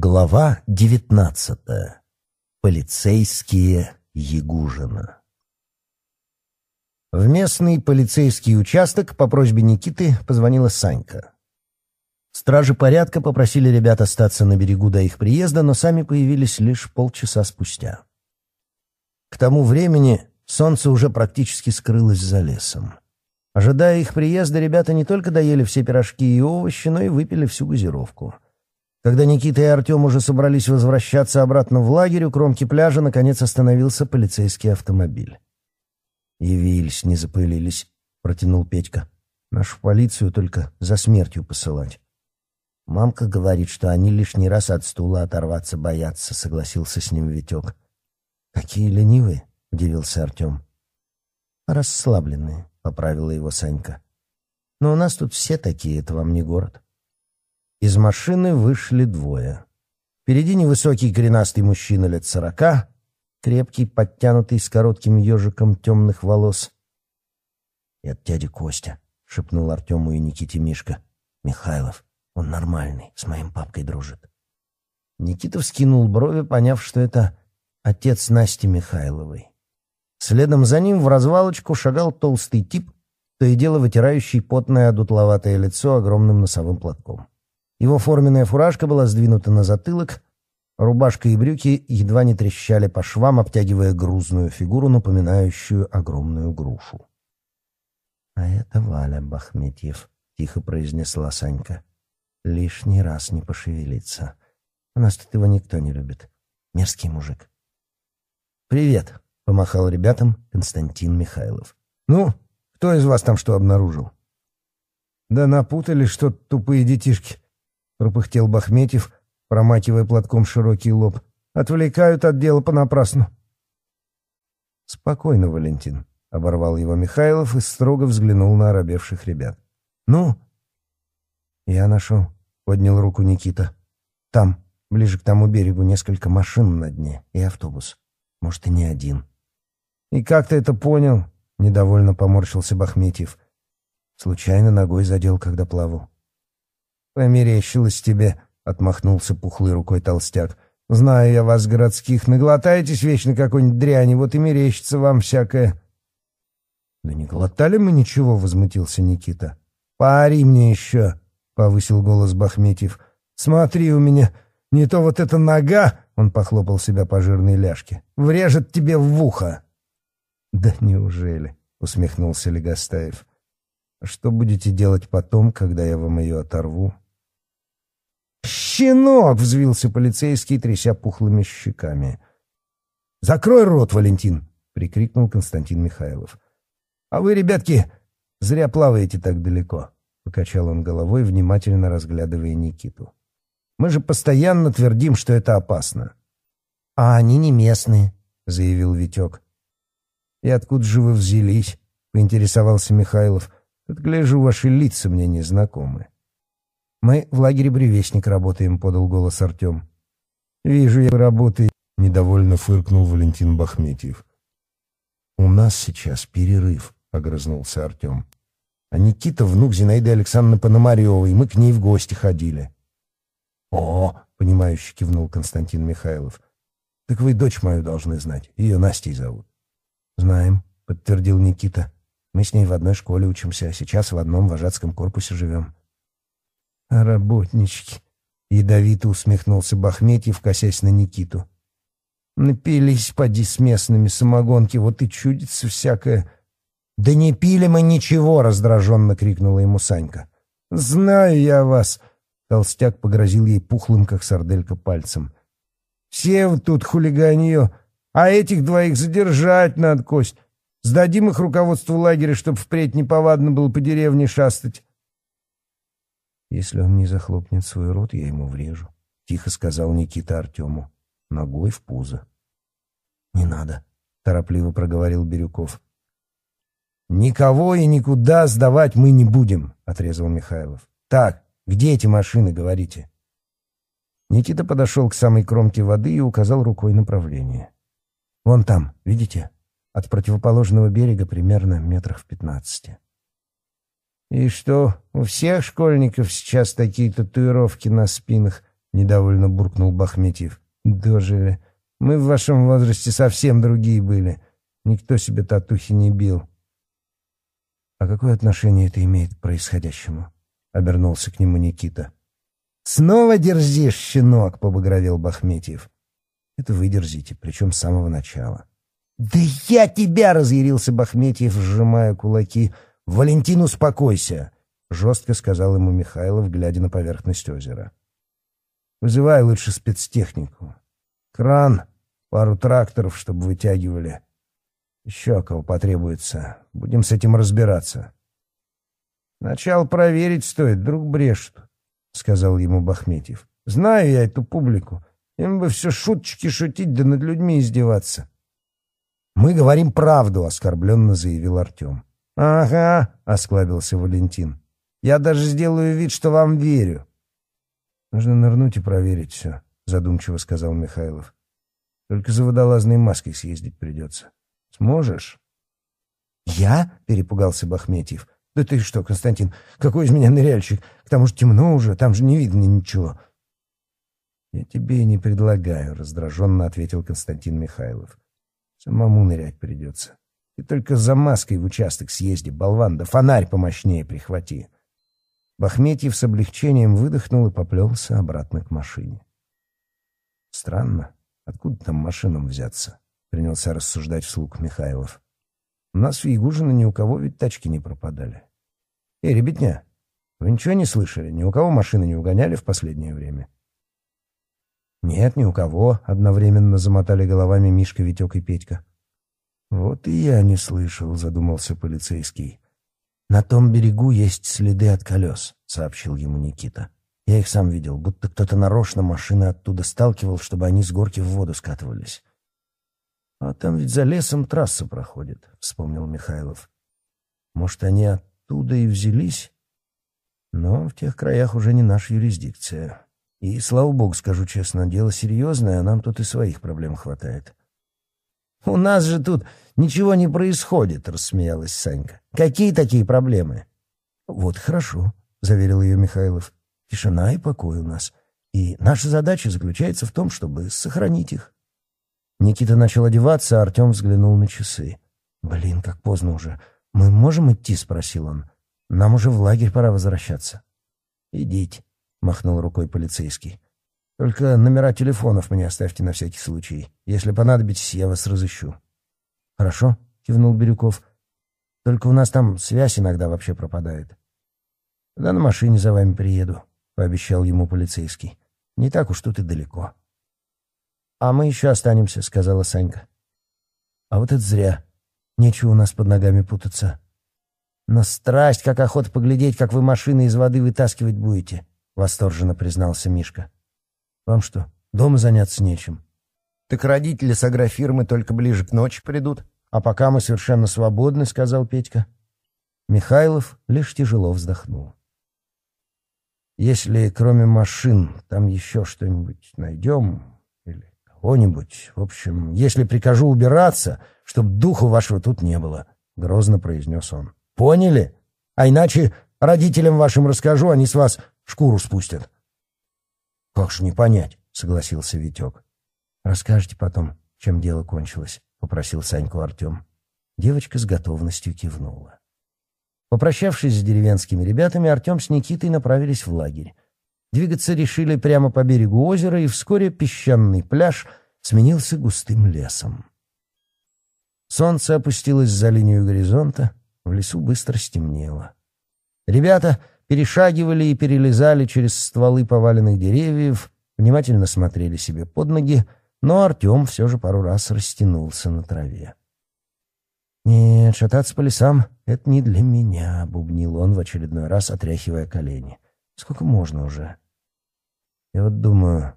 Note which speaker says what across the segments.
Speaker 1: Глава 19. Полицейские Ягужина. В местный полицейский участок по просьбе Никиты позвонила Санька. Стражи порядка попросили ребят остаться на берегу до их приезда, но сами появились лишь полчаса спустя. К тому времени солнце уже практически скрылось за лесом. Ожидая их приезда, ребята не только доели все пирожки и овощи, но и выпили всю газировку — когда Никита и Артем уже собрались возвращаться обратно в лагерь, у кромки пляжа наконец остановился полицейский автомобиль. «Явились, не запылились», — протянул Петька. «Нашу полицию только за смертью посылать». «Мамка говорит, что они лишний раз от стула оторваться боятся», — согласился с ним Витек. «Какие ленивые», — удивился Артем. «Расслабленные», — поправила его Санька. «Но у нас тут все такие, это вам не город». Из машины вышли двое. Впереди невысокий коренастый мужчина лет сорока, крепкий, подтянутый, с коротким ежиком темных волос. «Это дядя Костя», — шепнул Артему и Никите Мишка. «Михайлов, он нормальный, с моим папкой дружит». Никита вскинул брови, поняв, что это отец Насти Михайловой. Следом за ним в развалочку шагал толстый тип, то и дело вытирающий потное одутловатое лицо огромным носовым платком. Его форменная фуражка была сдвинута на затылок, рубашка и брюки едва не трещали по швам, обтягивая грузную фигуру, напоминающую огромную грушу. «А это Валя Бахметьев», — тихо произнесла Санька. «Лишний раз не пошевелиться. У нас тут его никто не любит. Мерзкий мужик». «Привет», — помахал ребятам Константин Михайлов. «Ну, кто из вас там что обнаружил?» «Да напутали что тупые детишки», — пропыхтел Бахметьев, проматывая платком широкий лоб. «Отвлекают от дела понапрасну». «Спокойно, Валентин», — оборвал его Михайлов и строго взглянул на оробевших ребят. «Ну?» «Я нашел», — поднял руку Никита. «Там, ближе к тому берегу, несколько машин на дне и автобус. Может, и не один». «И как ты это понял?» — недовольно поморщился Бахметьев. «Случайно ногой задел, когда плавал». Померяй щилось тебе, — отмахнулся пухлой рукой толстяк. — Знаю я вас, городских, наглотаетесь вечно какой-нибудь дряни, вот и мерещится вам всякое. — Да не глотали мы ничего, — возмутился Никита. — Пари мне еще, — повысил голос Бахметьев. — Смотри у меня, не то вот эта нога, — он похлопал себя по жирной ляжке, — врежет тебе в ухо. — Да неужели? — усмехнулся Легостаев. — Что будете делать потом, когда я вам ее оторву? — «Щенок!» — взвился полицейский, тряся пухлыми щеками. «Закрой рот, Валентин!» — прикрикнул Константин Михайлов. «А вы, ребятки, зря плаваете так далеко!» — покачал он головой, внимательно разглядывая Никиту. «Мы же постоянно твердим, что это опасно!» «А они не местные!» — заявил Витек. «И откуда же вы взялись?» — поинтересовался Михайлов. Отгляжу ваши лица мне незнакомы». Мы в лагере «Бревестник» работаем», — подал голос Артем. «Вижу я работы», — недовольно фыркнул Валентин Бахметьев. «У нас сейчас перерыв», — огрызнулся Артем. «А Никита — внук Зинаиды Александровны Пономаревой, мы к ней в гости ходили». «О!» — понимающе кивнул Константин Михайлов. «Так вы дочь мою должны знать. Ее Настей зовут». «Знаем», — подтвердил Никита. «Мы с ней в одной школе учимся, а сейчас в одном вожатском корпусе живем». «Работнички!» — ядовито усмехнулся Бахметьев, косясь на Никиту. «Напились, поди, с местными самогонки, вот и чудится всякое...» «Да не пили мы ничего!» — раздраженно крикнула ему Санька. «Знаю я вас!» — толстяк погрозил ей пухлым, как сарделька, пальцем. «Все вы тут хулиганье, а этих двоих задержать надо, Кость. Сдадим их руководству лагеря, чтобы впредь неповадно было по деревне шастать. Если он не захлопнет свой рот, я ему врежу», — тихо сказал Никита Артему, ногой в пузо. «Не надо», — торопливо проговорил Бирюков. «Никого и никуда сдавать мы не будем», — отрезал Михайлов. «Так, где эти машины, говорите?» Никита подошел к самой кромке воды и указал рукой направление. «Вон там, видите? От противоположного берега примерно метрах в пятнадцати». «И что, у всех школьников сейчас такие татуировки на спинах?» — недовольно буркнул Бахметьев. «Дожили. Мы в вашем возрасте совсем другие были. Никто себе татухи не бил». «А какое отношение это имеет к происходящему?» — обернулся к нему Никита. «Снова дерзишь, щенок!» — побагровел Бахметьев. «Это вы дерзите, причем с самого начала». «Да я тебя!» — разъярился Бахметьев, сжимая кулаки — «Валентин, успокойся!» — жестко сказал ему Михайлов, глядя на поверхность озера. «Вызывай лучше спецтехнику. Кран, пару тракторов, чтобы вытягивали. Еще кого потребуется. Будем с этим разбираться». «Начал проверить стоит, друг брешут», — сказал ему Бахметьев. «Знаю я эту публику. Им бы все шуточки шутить, да над людьми издеваться». «Мы говорим правду», — оскорбленно заявил Артем. «Ага», — осклабился Валентин. «Я даже сделаю вид, что вам верю». «Нужно нырнуть и проверить все», — задумчиво сказал Михайлов. «Только за водолазной маской съездить придется. Сможешь?» «Я?» — перепугался Бахметьев. «Да ты что, Константин, какой из меня ныряльщик? К тому же темно уже, там же не видно ничего». «Я тебе и не предлагаю», — раздраженно ответил Константин Михайлов. «Самому нырять придется» и только за маской в участок съезди, болван, да фонарь помощнее прихвати». Бахметьев с облегчением выдохнул и поплелся обратно к машине. «Странно, откуда там машинам взяться?» — принялся рассуждать вслух Михайлов. «У нас в Ягужино ни у кого ведь тачки не пропадали». «Эй, ребятня, вы ничего не слышали? Ни у кого машины не угоняли в последнее время?» «Нет, ни у кого», — одновременно замотали головами Мишка, Витек и Петька. Вот и я не слышал, задумался полицейский. На том берегу есть следы от колес, сообщил ему Никита. Я их сам видел, будто кто-то нарочно машины оттуда сталкивал, чтобы они с горки в воду скатывались. А там ведь за лесом трасса проходит, вспомнил Михайлов. Может, они оттуда и взялись? Но в тех краях уже не наша юрисдикция. И, слава богу, скажу честно, дело серьезное, а нам тут и своих проблем хватает. «У нас же тут ничего не происходит», — рассмеялась Санька. «Какие такие проблемы?» «Вот хорошо», — заверил ее Михайлов. «Тишина и покой у нас. И наша задача заключается в том, чтобы сохранить их». Никита начал одеваться, а Артем взглянул на часы. «Блин, как поздно уже. Мы можем идти?» — спросил он. «Нам уже в лагерь пора возвращаться». «Идите», — махнул рукой полицейский. Только номера телефонов мне оставьте на всякий случай. Если понадобитесь, я вас разыщу». «Хорошо», — кивнул Бирюков. «Только у нас там связь иногда вообще пропадает». «Да на машине за вами приеду», — пообещал ему полицейский. «Не так уж тут и далеко». «А мы еще останемся», — сказала Санька. «А вот это зря. Нечего у нас под ногами путаться». «Но страсть, как охота поглядеть, как вы машины из воды вытаскивать будете», — восторженно признался Мишка. Вам что, дома заняться нечем? Так родители с агрофирмы только ближе к ночи придут, а пока мы совершенно свободны, сказал Петька. Михайлов лишь тяжело вздохнул. Если кроме машин там еще что-нибудь найдем или кого-нибудь, в общем, если прикажу убираться, чтобы духу вашего тут не было, грозно произнес он. Поняли? А иначе родителям вашим расскажу, они с вас шкуру спустят. «Как же не понять?» — согласился Витек. Расскажите потом, чем дело кончилось», — попросил Саньку Артем. Девочка с готовностью кивнула. Попрощавшись с деревенскими ребятами, Артем с Никитой направились в лагерь. Двигаться решили прямо по берегу озера, и вскоре песчаный пляж сменился густым лесом. Солнце опустилось за линию горизонта, в лесу быстро стемнело. Ребята перешагивали и перелезали через стволы поваленных деревьев, внимательно смотрели себе под ноги, но Артем все же пару раз растянулся на траве. «Нет, шататься по лесам — это не для меня», — бубнил он в очередной раз, отряхивая колени. «Сколько можно уже?» «Я вот думаю,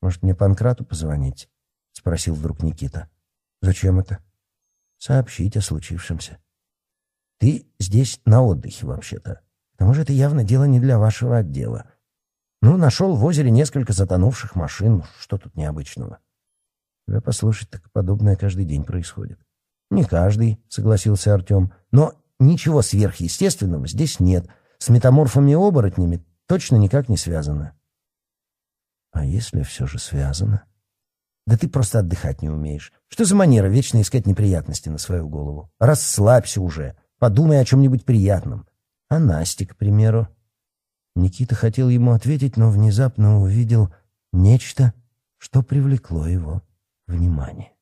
Speaker 1: может, мне Панкрату позвонить?» — спросил вдруг Никита. «Зачем это?» «Сообщить о случившемся». «Ты здесь на отдыхе, вообще-то», Потому что это явно дело не для вашего отдела. Ну, нашел в озере несколько затонувших машин, что тут необычного? Тебя послушать, так подобное каждый день происходит. Не каждый, согласился Артем, но ничего сверхъестественного здесь нет. С метаморфами и оборотнями точно никак не связано. А если все же связано? Да ты просто отдыхать не умеешь. Что за манера вечно искать неприятности на свою голову? Расслабься уже, подумай о чем-нибудь приятном. А Насте, к примеру. Никита хотел ему ответить, но внезапно увидел нечто, что привлекло его внимание.